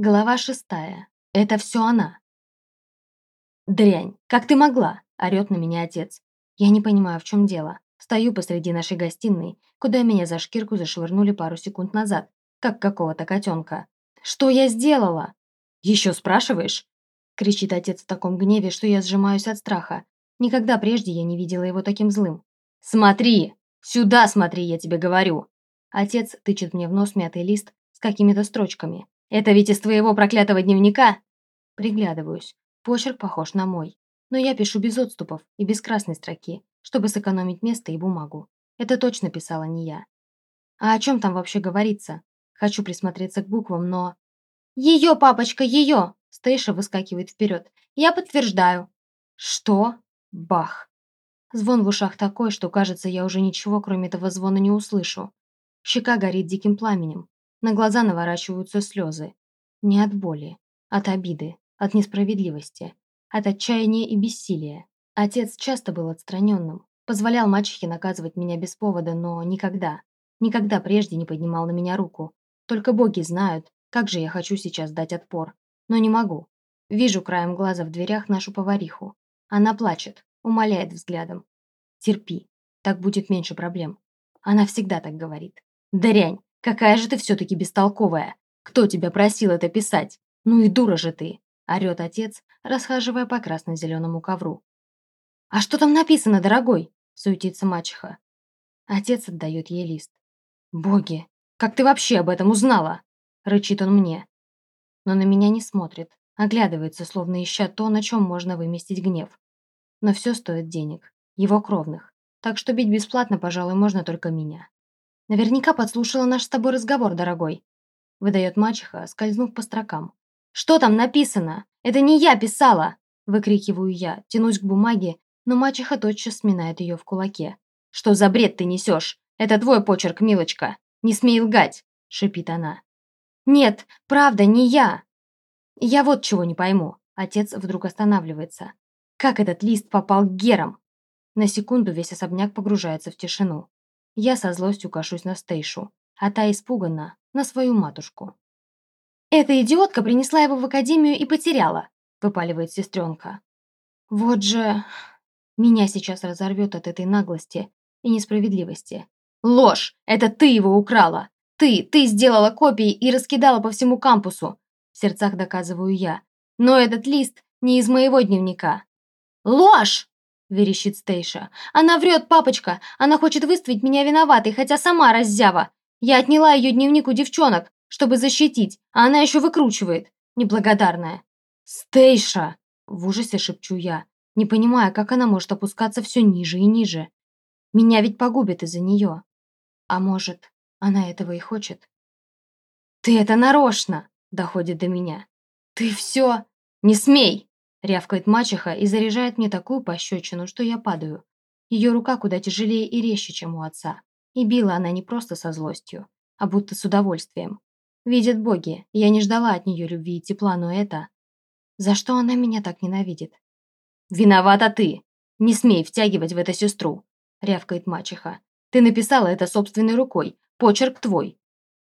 Глава шестая. Это все она. «Дрянь, как ты могла?» – орёт на меня отец. Я не понимаю, в чем дело. Стою посреди нашей гостиной, куда меня за шкирку зашвырнули пару секунд назад, как какого-то котенка. «Что я сделала?» «Еще спрашиваешь?» – кричит отец в таком гневе, что я сжимаюсь от страха. Никогда прежде я не видела его таким злым. «Смотри! Сюда смотри, я тебе говорю!» Отец тычет мне в нос мятый лист с какими-то строчками. Это ведь из твоего проклятого дневника?» Приглядываюсь. Почерк похож на мой. Но я пишу без отступов и без красной строки, чтобы сэкономить место и бумагу. Это точно писала не я. А о чем там вообще говорится? Хочу присмотреться к буквам, но... «Ее, папочка, ее!» Стейша выскакивает вперед. «Я подтверждаю». «Что?» Бах. Звон в ушах такой, что, кажется, я уже ничего, кроме этого звона, не услышу. Щека горит диким пламенем. На глаза наворачиваются слезы. Не от боли, от обиды, от несправедливости, от отчаяния и бессилия. Отец часто был отстраненным, позволял мачехе наказывать меня без повода, но никогда, никогда прежде не поднимал на меня руку. Только боги знают, как же я хочу сейчас дать отпор. Но не могу. Вижу краем глаза в дверях нашу повариху. Она плачет, умоляет взглядом. Терпи, так будет меньше проблем. Она всегда так говорит. Дрянь, Какая же ты все-таки бестолковая! Кто тебя просил это писать? Ну и дура же ты!» – орет отец, расхаживая по красно-зеленому ковру. «А что там написано, дорогой?» – суетится мачеха. Отец отдает ей лист. «Боги, как ты вообще об этом узнала?» – рычит он мне. Но на меня не смотрит, оглядывается, словно ища то, на чем можно выместить гнев. Но все стоит денег, его кровных, так что бить бесплатно, пожалуй, можно только меня. Наверняка подслушала наш с тобой разговор, дорогой. Выдает мачеха, скользнув по строкам. Что там написано? Это не я писала! Выкрикиваю я, тянусь к бумаге, но мачеха тотчас сминает ее в кулаке. «Что за бред ты несешь? Это твой почерк, милочка! Не смей лгать!» – шипит она. «Нет, правда, не я!» «Я вот чего не пойму». Отец вдруг останавливается. «Как этот лист попал к герам?» На секунду весь особняк погружается в тишину. Я со злостью кашусь на Стейшу, а та испуганно на свою матушку. «Эта идиотка принесла его в академию и потеряла», – выпаливает сестренка. «Вот же...» Меня сейчас разорвет от этой наглости и несправедливости. «Ложь! Это ты его украла! Ты, ты сделала копии и раскидала по всему кампусу!» В сердцах доказываю я. «Но этот лист не из моего дневника». «Ложь!» – верещит Стейша. «Она врет, папочка! Она хочет выставить меня виноватой, хотя сама раззява! Я отняла ее дневник у девчонок, чтобы защитить, а она еще выкручивает! Неблагодарная!» «Стейша!» – в ужасе шепчу я, не понимая, как она может опускаться все ниже и ниже. Меня ведь погубит из-за нее. А может, она этого и хочет? «Ты это нарочно!» – доходит до меня. «Ты все...» «Не смей!» Рявкает мачеха и заряжает мне такую пощечину, что я падаю. Ее рука куда тяжелее и резче, чем у отца. И била она не просто со злостью, а будто с удовольствием. Видят боги, я не ждала от нее любви и тепла, но это... За что она меня так ненавидит? «Виновата ты! Не смей втягивать в это сестру!» рявкает мачеха. «Ты написала это собственной рукой, почерк твой.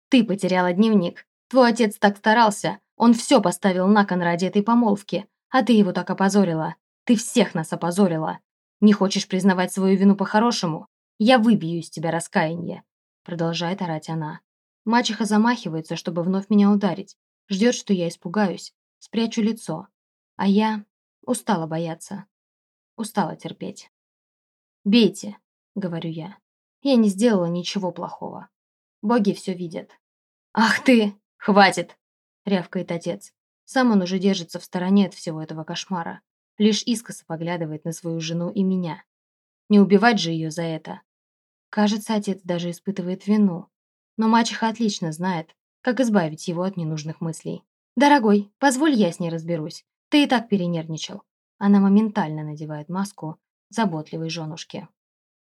Ты потеряла дневник. Твой отец так старался, он все поставил на кон ради этой помолвки, а ты его так опозорила. Ты всех нас опозорила. Не хочешь признавать свою вину по-хорошему? Я выбью из тебя раскаяние. Продолжает орать она. Мачеха замахивается, чтобы вновь меня ударить. Ждет, что я испугаюсь. Спрячу лицо. А я устала бояться. Устала терпеть. «Бейте», — говорю я. Я не сделала ничего плохого. Боги все видят. «Ах ты! Хватит!» — рявкает отец. Сам он уже держится в стороне от всего этого кошмара. Лишь искоса поглядывает на свою жену и меня. Не убивать же ее за это. Кажется, отец даже испытывает вину. Но мачеха отлично знает, как избавить его от ненужных мыслей. «Дорогой, позволь я с ней разберусь. Ты и так перенервничал». Она моментально надевает маску заботливой женушки.